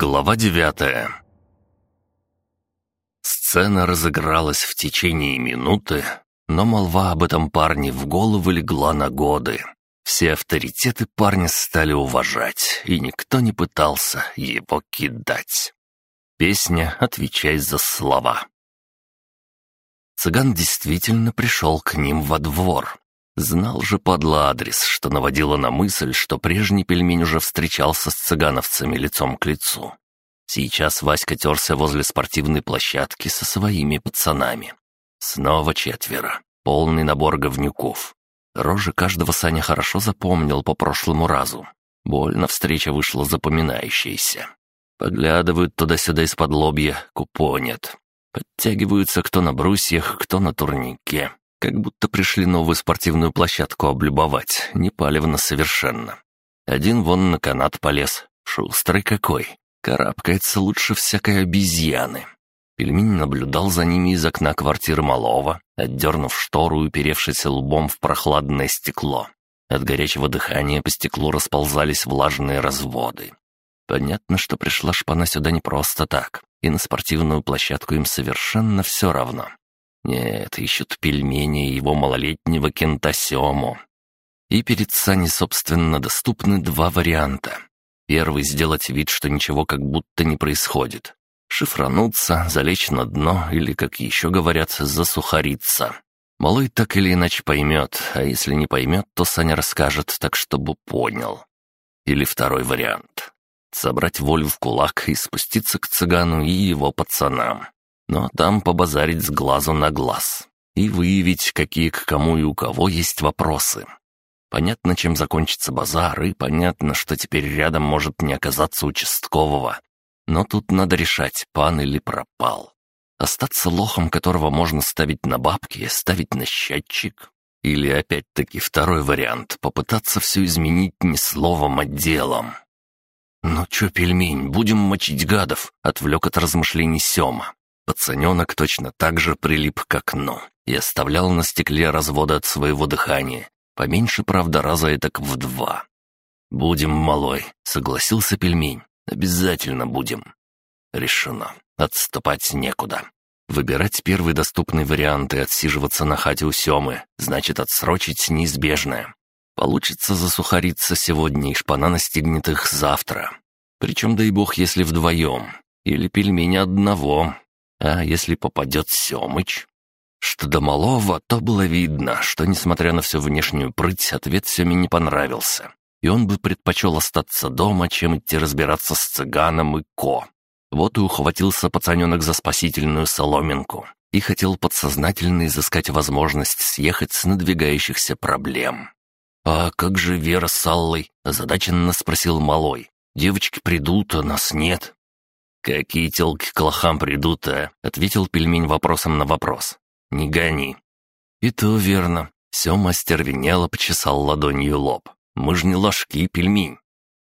Глава девятая Сцена разыгралась в течение минуты, но молва об этом парне в голову легла на годы. Все авторитеты парня стали уважать, и никто не пытался его кидать. Песня «Отвечай за слова». Цыган действительно пришел к ним во двор. Знал же подло адрес, что наводило на мысль, что прежний пельмень уже встречался с цыгановцами лицом к лицу. Сейчас Васька терся возле спортивной площадки со своими пацанами. Снова четверо. Полный набор говнюков. Рожи каждого Саня хорошо запомнил по прошлому разу. Больно встреча вышла запоминающаяся. Поглядывают туда-сюда из-под лобья, купонят. Подтягиваются кто на брусьях, кто на турнике. Как будто пришли новую спортивную площадку облюбовать, не палевно совершенно. Один вон на канат полез, шустрый какой, карабкается лучше всякой обезьяны. Пельмень наблюдал за ними из окна квартиры малого, отдернув штору и уперевшись лбом в прохладное стекло. От горячего дыхания по стеклу расползались влажные разводы. Понятно, что пришла шпана сюда не просто так, и на спортивную площадку им совершенно все равно. Нет, ищут пельмени его малолетнего кента. И перед Саней, собственно, доступны два варианта. Первый — сделать вид, что ничего как будто не происходит. Шифрануться, залечь на дно или, как еще говорят, засухариться. Малой так или иначе поймет, а если не поймет, то Саня расскажет так, чтобы понял. Или второй вариант. Собрать волю в кулак и спуститься к цыгану и его пацанам но там побазарить с глазу на глаз и выявить, какие к кому и у кого есть вопросы. Понятно, чем закончится базар, и понятно, что теперь рядом может не оказаться участкового. Но тут надо решать, пан или пропал. Остаться лохом, которого можно ставить на бабки, ставить на счетчик. Или опять-таки второй вариант — попытаться все изменить не словом, а делом. «Ну чё, пельмень, будем мочить гадов?» — отвлек от размышлений Сёма. Пацаненок точно так же прилип к окну и оставлял на стекле разводы от своего дыхания. Поменьше, правда, раза и так в два. «Будем, малой», — согласился пельмень. «Обязательно будем». Решено. Отступать некуда. Выбирать первый доступный вариант и отсиживаться на хате у Семы, значит отсрочить неизбежное. Получится засухариться сегодня, и шпана настигнет их завтра. Причем, дай бог, если вдвоем. Или пельмени одного, а если попадет Семыч? Что до малого, то было видно, что, несмотря на всю внешнюю прыть, ответ Семе не понравился. И он бы предпочел остаться дома, чем идти разбираться с цыганом и ко. Вот и ухватился пацаненок за спасительную соломинку и хотел подсознательно изыскать возможность съехать с надвигающихся проблем. «А как же Вера с Аллой?» – озадаченно спросил малой. «Девочки придут, а нас нет». «Какие телки к лохам придут, а?» — ответил пельмень вопросом на вопрос. «Не гони». «И то верно». Мастер винело почесал ладонью лоб. «Мы ж не ложки, пельмень».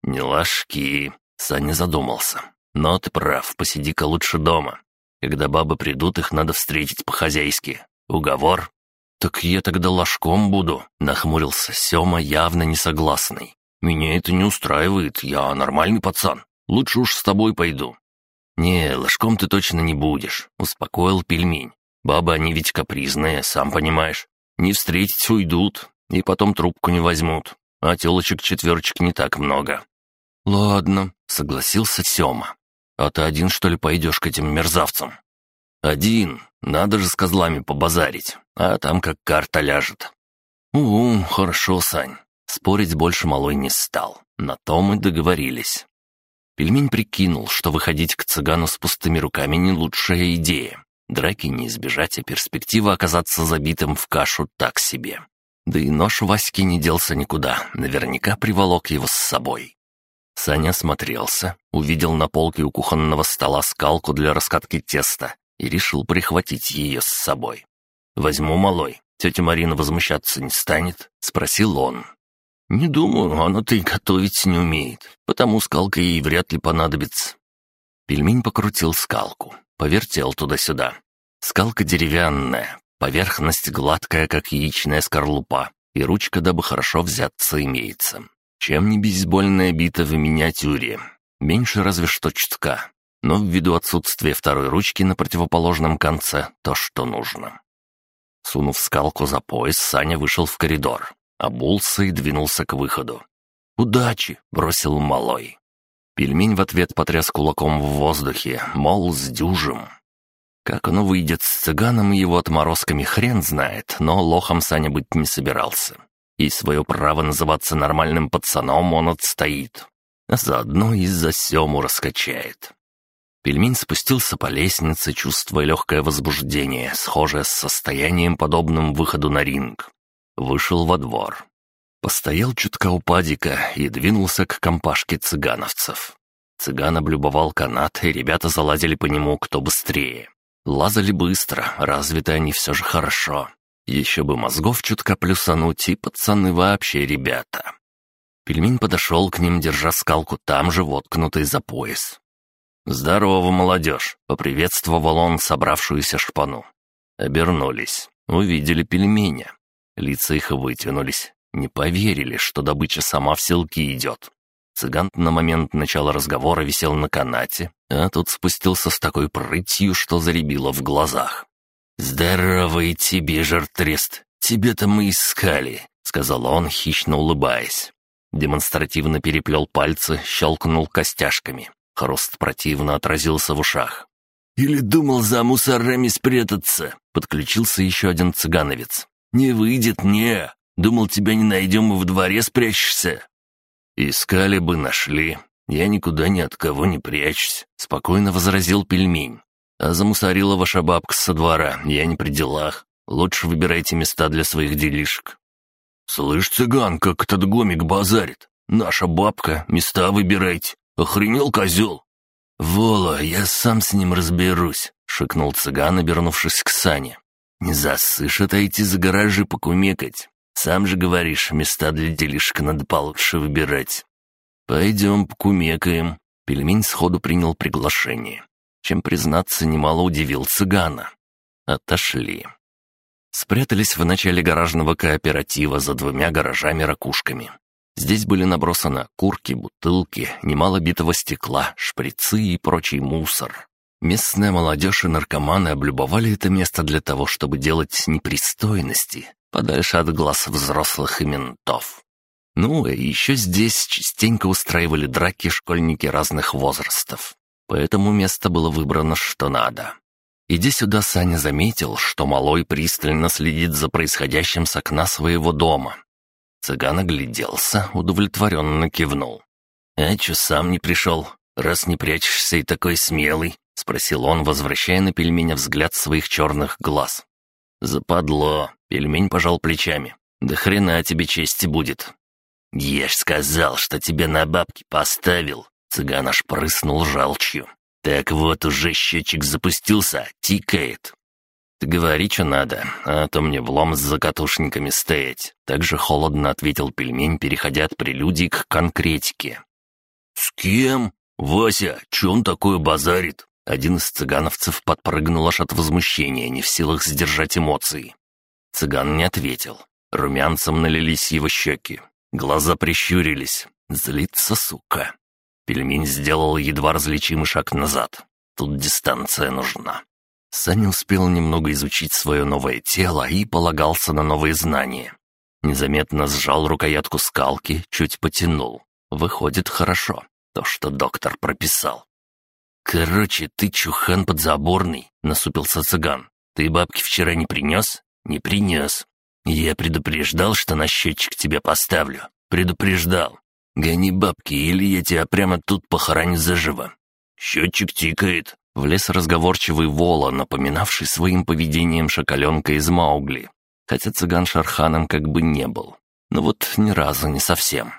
«Не ложки», — Саня задумался. «Но ты прав, посиди-ка лучше дома. Когда бабы придут, их надо встретить по-хозяйски. Уговор?» «Так я тогда ложком буду», — нахмурился Сема, явно несогласный. «Меня это не устраивает, я нормальный пацан. Лучше уж с тобой пойду. «Не, ложком ты точно не будешь», — успокоил пельмень. «Бабы они ведь капризные, сам понимаешь. Не встретить уйдут, и потом трубку не возьмут. А телочек-четверочек не так много». «Ладно», — согласился Сёма. «А ты один, что ли, пойдешь к этим мерзавцам?» «Один. Надо же с козлами побазарить. А там как карта ляжет». «Угу, хорошо, Сань». Спорить больше малой не стал. На то мы договорились. Пельмень прикинул, что выходить к цыгану с пустыми руками не лучшая идея. Драки не избежать, а перспектива оказаться забитым в кашу так себе. Да и нож Васьки не делся никуда, наверняка приволок его с собой. Саня смотрелся, увидел на полке у кухонного стола скалку для раскатки теста и решил прихватить ее с собой. «Возьму малой, тетя Марина возмущаться не станет?» — спросил он. «Не думаю, она-то и готовить не умеет, потому скалка ей вряд ли понадобится». Пельмень покрутил скалку, повертел туда-сюда. Скалка деревянная, поверхность гладкая, как яичная скорлупа, и ручка, дабы хорошо взяться, имеется. Чем не бейсбольная бита в миниатюре. Меньше разве что чутка. Но ввиду отсутствия второй ручки на противоположном конце, то что нужно. Сунув скалку за пояс, Саня вышел в коридор, обулся и двинулся к выходу. «Удачи!» — бросил малой. Пельмень в ответ потряс кулаком в воздухе, мол, с дюжем. Как оно выйдет с цыганом и его отморозками, хрен знает, но лохом Саня быть не собирался. И свое право называться нормальным пацаном он отстоит. А заодно и за Сему раскачает. Пельмень спустился по лестнице, чувствуя легкое возбуждение, схожее с состоянием, подобным выходу на ринг. Вышел во двор. Постоял чутка у падика и двинулся к компашке цыгановцев. Цыган облюбовал канат, и ребята залазили по нему кто быстрее. Лазали быстро, развиты они все же хорошо. Еще бы мозгов чутка плюсануть, и пацаны вообще ребята. Пельмень подошел к ним, держа скалку там же, воткнутой за пояс. «Здорово, молодежь!» — поприветствовал он собравшуюся шпану. Обернулись, увидели пельменя. Лица их вытянулись, не поверили, что добыча сама в селки идет. Цыган на момент начала разговора висел на канате, а тут спустился с такой прытью, что заребило в глазах. «Здоровый тебе, жартрест! Тебе-то мы искали!» — сказал он, хищно улыбаясь. Демонстративно переплел пальцы, щелкнул костяшками. Хруст противно отразился в ушах. «Или думал за мусорами спрятаться?» — подключился еще один цыгановец. «Не выйдет, не! Думал, тебя не найдем и в дворе спрячешься!» «Искали бы, нашли. Я никуда ни от кого не прячусь», — спокойно возразил пельмень. «А замусорила ваша бабка со двора, я не при делах. Лучше выбирайте места для своих делишек». «Слышь, цыган, как этот гомик базарит. Наша бабка, места выбирайте. Охренел козел?» «Вола, я сам с ним разберусь», — шикнул цыган, обернувшись к Сане. «Не засышь отойти за гаражи покумекать. Сам же говоришь, места для делишек надо получше выбирать. Пойдем покумекаем. Пельмень сходу принял приглашение. Чем, признаться, немало удивил цыгана. Отошли. Спрятались в начале гаражного кооператива за двумя гаражами-ракушками. Здесь были набросаны курки, бутылки, немало битого стекла, шприцы и прочий мусор. Местная молодежь и наркоманы облюбовали это место для того, чтобы делать непристойности, подальше от глаз взрослых и ментов. Ну, и еще здесь частенько устраивали драки школьники разных возрастов. Поэтому место было выбрано что надо. Идя сюда, Саня заметил, что малой пристально следит за происходящим с окна своего дома. Цыган огляделся, удовлетворенно кивнул. «А чё сам не пришел, раз не прячешься и такой смелый?» — спросил он, возвращая на пельменя взгляд своих черных глаз. «Западло», — пельмень пожал плечами. «Да хрена тебе чести будет». «Я ж сказал, что тебе на бабки поставил», — цыган аж прыснул жалчью. «Так вот уже счетчик запустился, тикает». «Ты говори, что надо, а то мне влом с закатушниками стоять», — так же холодно ответил пельмень, переходя от прелюдий к конкретике. «С кем? Вася, че он такое базарит?» Один из цыгановцев подпрыгнул аж от возмущения, не в силах сдержать эмоции. Цыган не ответил. Румянцем налились его щеки. Глаза прищурились. Злится, сука. Пельмень сделал едва различимый шаг назад. Тут дистанция нужна. Саня успел немного изучить свое новое тело и полагался на новые знания. Незаметно сжал рукоятку скалки, чуть потянул. Выходит хорошо, то, что доктор прописал. «Короче, ты чухан подзаборный», — насупился цыган. «Ты бабки вчера не принес?» «Не принес. Я предупреждал, что на счетчик тебя поставлю. Предупреждал. Гони бабки, или я тебя прямо тут похороню заживо». «Счетчик тикает», — влез разговорчивый Вола, напоминавший своим поведением шоколенка из Маугли. Хотя цыган Шарханом как бы не был. Но вот ни разу не совсем.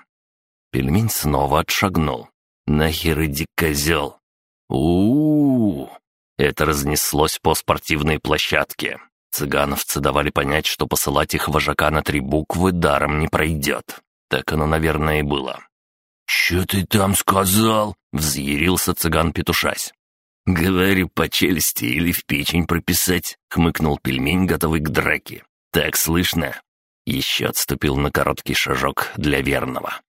Пельмень снова отшагнул. «Нахер иди, козел!» У, -у, -у Это разнеслось по спортивной площадке. Цыгановцы давали понять, что посылать их вожака на три буквы даром не пройдет. Так оно, наверное, и было. «Чё ты там сказал?» — взъярился цыган, петушась. «Говорю, по челюсти или в печень прописать», — хмыкнул пельмень, готовый к драке. «Так слышно?» Еще отступил на короткий шажок для верного.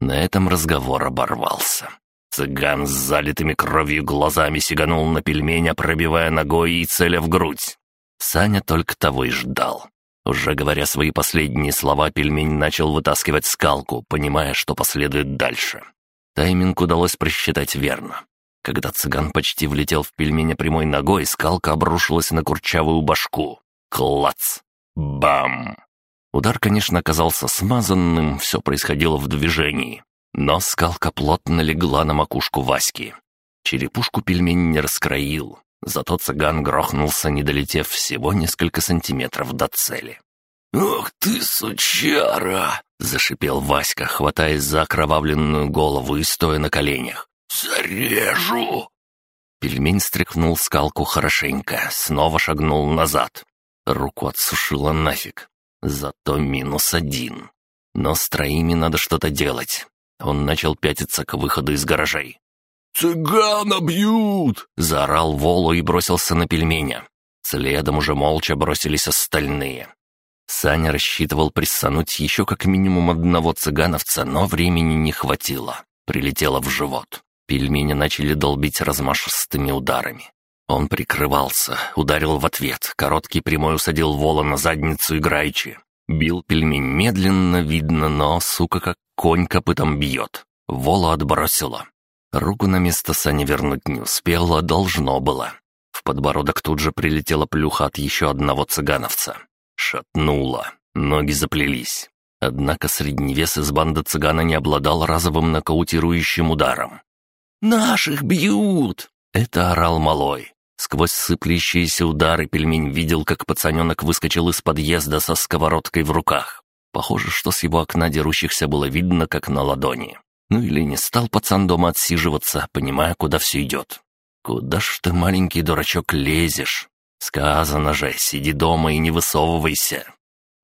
На этом разговор оборвался. Цыган с залитыми кровью глазами сиганул на пельменя, пробивая ногой и целя в грудь. Саня только того и ждал. Уже говоря свои последние слова, пельмень начал вытаскивать скалку, понимая, что последует дальше. Тайминг удалось просчитать верно. Когда цыган почти влетел в пельменя прямой ногой, скалка обрушилась на курчавую башку. Клац! Бам! Удар, конечно, оказался смазанным, все происходило в движении. Но скалка плотно легла на макушку Васьки. Черепушку пельмень не раскроил, зато цыган грохнулся, не долетев всего несколько сантиметров до цели. «Ох ты, сучара!» — зашипел Васька, хватаясь за окровавленную голову и стоя на коленях. «Зарежу!» Пельмень стряхнул скалку хорошенько, снова шагнул назад. Руку отсушила нафиг. Зато минус один. Но с троими надо что-то делать. Он начал пятиться к выходу из гаражей. «Цыгана бьют!» — заорал Волу и бросился на пельменя. Следом уже молча бросились остальные. Саня рассчитывал прессануть еще как минимум одного цыгановца, но времени не хватило. Прилетело в живот. Пельмени начали долбить размашистыми ударами. Он прикрывался, ударил в ответ, короткий прямой усадил Вола на задницу играючи. Бил пельмень медленно, видно, но, сука, как конь копытом бьет. Вола отбросила. Руку на место Саня вернуть не успела, должно было. В подбородок тут же прилетела плюха от еще одного цыгановца. Шатнула, ноги заплелись. Однако средний вес из банды цыгана не обладал разовым нокаутирующим ударом. «Наших бьют!» — это орал малой. Сквозь сыплющиеся удары пельмень видел, как пацаненок выскочил из подъезда со сковородкой в руках. Похоже, что с его окна дерущихся было видно, как на ладони. Ну или не стал пацан дома отсиживаться, понимая, куда все идет. «Куда ж ты, маленький дурачок, лезешь? Сказано же, сиди дома и не высовывайся».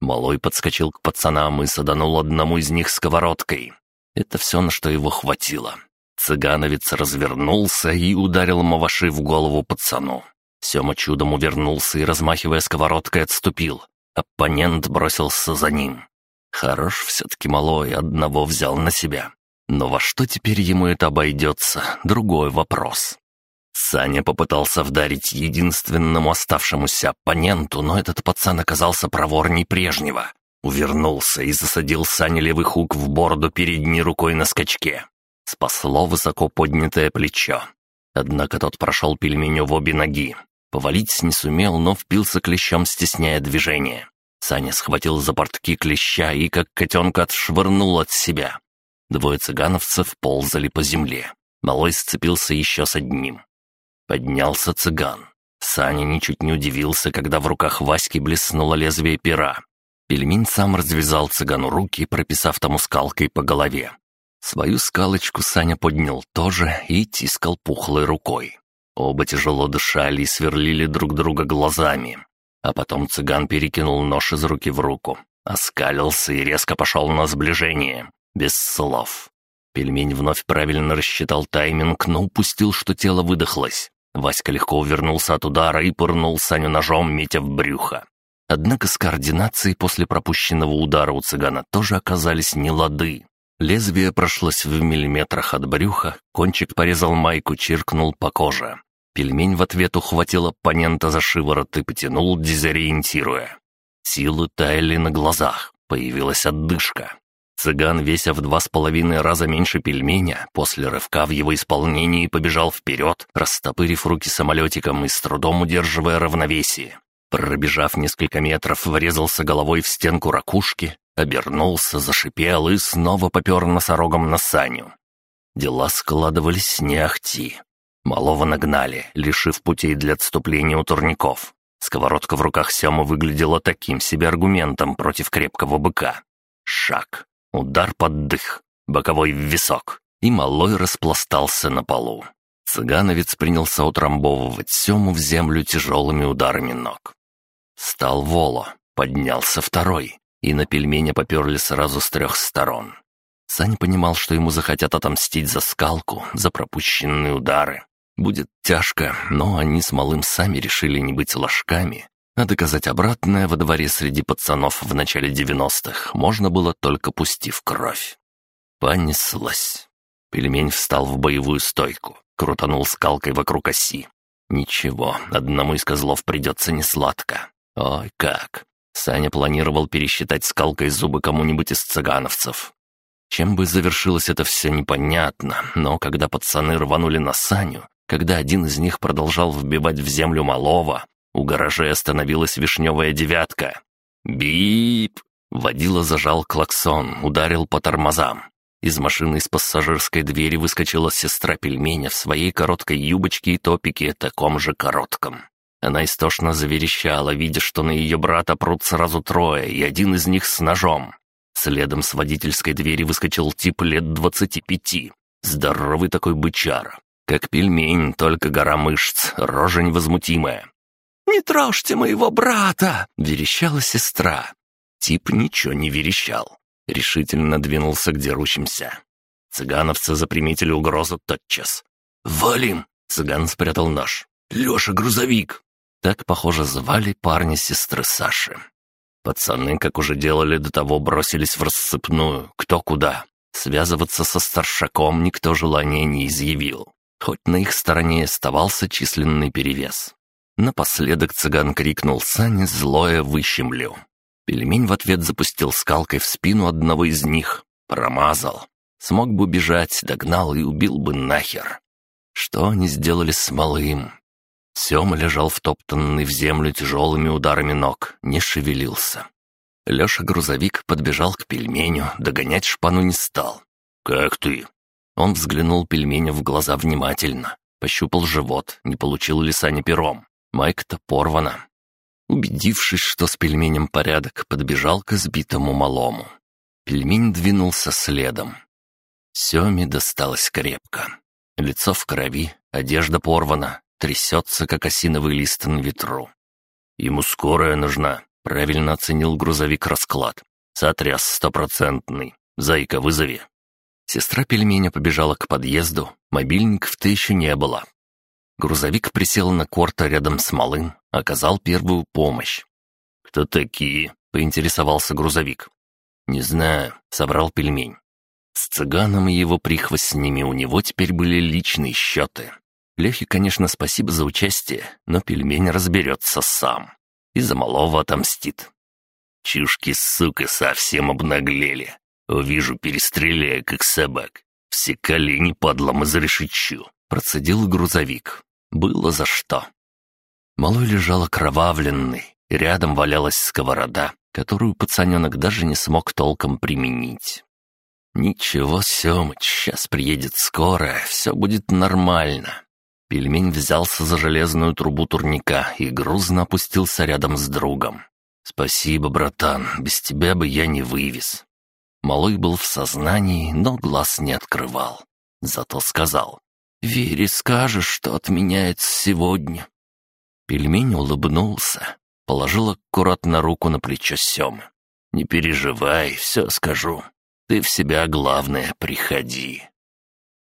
Малой подскочил к пацанам и саданул одному из них сковородкой. Это все, на что его хватило. Цыгановец развернулся и ударил Маваши в голову пацану. Сема чудом увернулся и, размахивая сковородкой, отступил. Оппонент бросился за ним. Хорош все-таки малой, одного взял на себя. Но во что теперь ему это обойдется, другой вопрос. Саня попытался вдарить единственному оставшемуся оппоненту, но этот пацан оказался проворней прежнего. Увернулся и засадил Сане левый хук в бороду передней рукой на скачке. Спасло высоко поднятое плечо. Однако тот прошел пельменю в обе ноги. Повалить не сумел, но впился клещом, стесняя движение. Саня схватил за портки клеща и, как котенка, отшвырнул от себя. Двое цыгановцев ползали по земле. Малой сцепился еще с одним. Поднялся цыган. Саня ничуть не удивился, когда в руках Васьки блеснуло лезвие пера. Пельмень сам развязал цыгану руки, прописав тому скалкой по голове. Свою скалочку Саня поднял тоже и тискал пухлой рукой. Оба тяжело дышали и сверлили друг друга глазами. А потом цыган перекинул нож из руки в руку, оскалился и резко пошел на сближение, без слов. Пельмень вновь правильно рассчитал тайминг, но упустил, что тело выдохлось. Васька легко увернулся от удара и пырнул Саню ножом, метя в брюхо. Однако с координацией после пропущенного удара у цыгана тоже оказались нелады. Лезвие прошлось в миллиметрах от брюха, кончик порезал майку, чиркнул по коже. Пельмень в ответ ухватил оппонента за шиворот и потянул, дезориентируя. Силы таяли на глазах, появилась отдышка. Цыган, веся в два с половиной раза меньше пельменя, после рывка в его исполнении побежал вперед, растопырив руки самолетиком и с трудом удерживая равновесие. Пробежав несколько метров, врезался головой в стенку ракушки, Обернулся, зашипел и снова попер носорогом на Саню. Дела складывались не ахти. Малого нагнали, лишив путей для отступления у турников. Сковородка в руках Сема выглядела таким себе аргументом против крепкого быка. Шаг, удар под дых, боковой в висок, и малой распластался на полу. Цыгановец принялся утрамбовывать Сему в землю тяжелыми ударами ног. Стал Воло, поднялся второй и на пельменя поперли сразу с трех сторон. Сань понимал, что ему захотят отомстить за скалку, за пропущенные удары. Будет тяжко, но они с малым сами решили не быть ложками, а доказать обратное во дворе среди пацанов в начале девяностых можно было только пустив кровь. Понеслась. Пельмень встал в боевую стойку, крутанул скалкой вокруг оси. Ничего, одному из козлов придется несладко. Ой, как! Саня планировал пересчитать скалкой зубы кому-нибудь из цыгановцев. Чем бы завершилось это все непонятно, но когда пацаны рванули на Саню, когда один из них продолжал вбивать в землю малого, у гаражей остановилась вишневая девятка. «Бип!» Водила зажал клаксон, ударил по тормозам. Из машины из пассажирской двери выскочила сестра пельменя в своей короткой юбочке и топике, таком же коротком. Она истошно заверещала, видя, что на ее брата прут сразу трое, и один из них с ножом. Следом с водительской двери выскочил тип лет двадцати пяти. Здоровый такой бычар. Как пельмень, только гора мышц, рожа невозмутимая. «Не трожьте моего брата!» — верещала сестра. Тип ничего не верещал. Решительно двинулся к дерущимся. Цыгановцы заприметили угрозу тотчас. «Валим!» — цыган спрятал нож. «Леша, грузовик!» Так, похоже, звали парня сестры Саши. Пацаны, как уже делали до того, бросились в рассыпную, кто куда. Связываться со старшаком никто желания не изъявил, хоть на их стороне оставался численный перевес. Напоследок цыган крикнул Сане злое выщемлю. Пельмень в ответ запустил скалкой в спину одного из них. Промазал. Смог бы бежать, догнал и убил бы нахер. Что они сделали с малым? Сема лежал втоптанный в землю тяжелыми ударами ног, не шевелился. Леша-грузовик подбежал к пельменю, догонять шпану не стал. «Как ты?» Он взглянул пельменю в глаза внимательно, пощупал живот, не получил ли Саня пером. Майк-то порвана. Убедившись, что с пельменем порядок, подбежал к избитому малому. Пельмень двинулся следом. Семе досталось крепко. Лицо в крови, одежда порвана, трясется, как осиновый лист на ветру. Ему скорая нужна, правильно оценил грузовик расклад. Сотряс стопроцентный. Зайка, вызови. Сестра пельменя побежала к подъезду, мобильников-то еще не было. Грузовик присел на корта рядом с малым, оказал первую помощь. «Кто такие?» — поинтересовался грузовик. «Не знаю», — собрал пельмень. С цыганом и его прихвостнями у него теперь были личные счеты. Лехе, конечно, спасибо за участие, но пельмень разберется сам. И за малого отомстит. Чушки, сука, совсем обнаглели. Увижу, перестреляю, как собак. Все колени подлом изрешечу. Процедил грузовик. Было за что. Малой лежал окровавленный. Рядом валялась сковорода, которую пацаненок даже не смог толком применить. «Ничего, Семыч, сейчас приедет скорая, все будет нормально. Пельмень взялся за железную трубу турника и грузно опустился рядом с другом. «Спасибо, братан, без тебя бы я не вывез». Малой был в сознании, но глаз не открывал. Зато сказал, «Вере скажешь, что отменяется сегодня». Пельмень улыбнулся, положил аккуратно руку на плечо Семы. «Не переживай, все скажу. Ты в себя, главное, приходи».